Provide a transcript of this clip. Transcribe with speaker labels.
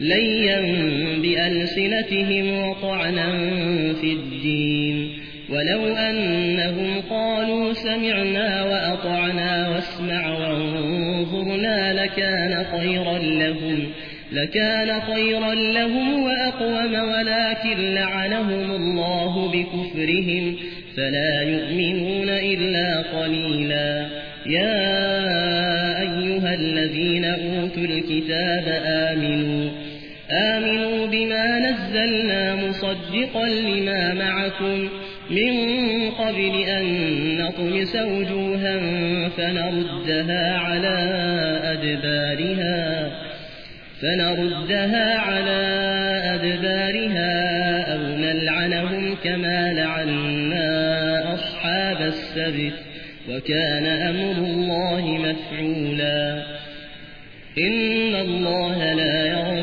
Speaker 1: ليا بألسنتهم وطعنا في الدين ولو أنهم قالوا سمعنا وأطعنا واسمع وانظرنا لكان خيرا لهم لكان خيرا لهم وأقوم ولكن لعنهم الله بكفرهم فلا يؤمنون إلا قليلا يا أيها الذين أوتوا الكتاب آمنوا آمنوا بما نزلنا مصدقا لما معكم من قبل أن نطمس وجوها فنردها على أدبارها فنردها على أدبارها أو نلعنهم كما لعنا أصحاب السبت وكان أمر الله مفعولا إن الله لا